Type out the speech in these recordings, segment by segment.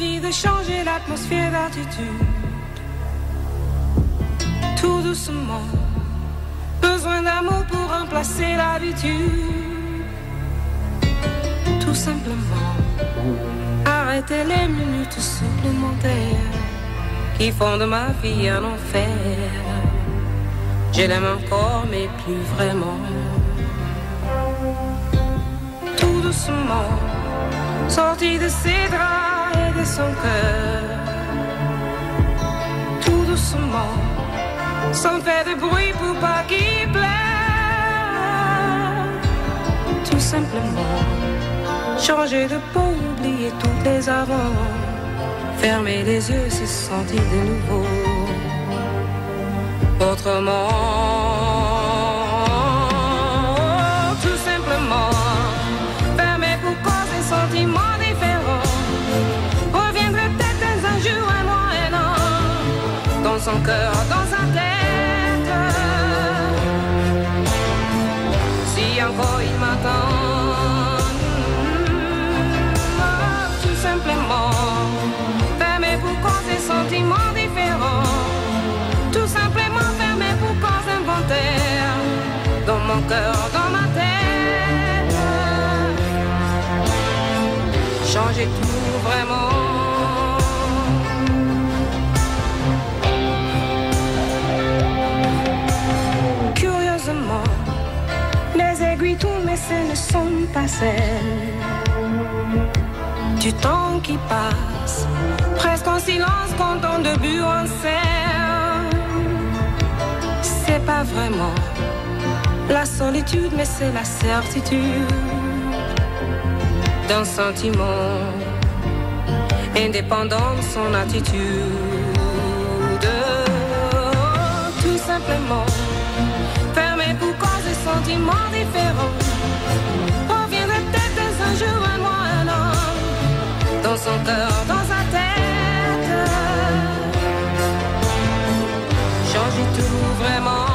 envie de changer l'atmosphère d'attitude. Tout doucement, besoin d'amour pour remplacer l'habitude. Tout simplement, arrêter les minutes supplémentaires qui font de ma vie un enfer. Je l'aime encore, mais plus vraiment. Tout doucement, sorti de ses draps de son cœur. Tout doucement, sans faire de bruit pour pas qu'il pleure. Tout simplement, changer de peau, oublier toutes les avant. Fermer les yeux, c'est sentir de nouveau. Autrement, son cœur, dans sa tête. Si encore il m'attend, tout simplement, fermer pour cause des sentiments différents. Tout simplement fermé pour cause inventaire Dans mon cœur, dans ma tête Changer tout vraiment Du temps qui passe Presque en silence quand on début en scène c'est pas vraiment la solitude, mais c'est la certitude d'un sentiment indépendant de son attitude. Tout vraiment.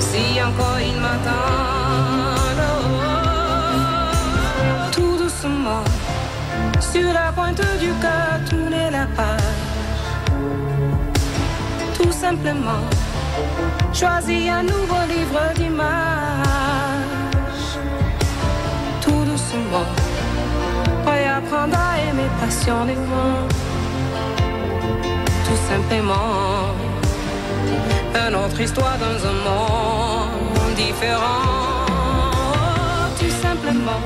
Si encore il m'attend, tout doucement, sur la pointe du cœur, tourner la page tout simplement choisis un nouveau livre d'images. Tout doucement, réapprendre à aimer passionnément. Tout simplement, une autre histoire dans un monde différent. Tout simplement,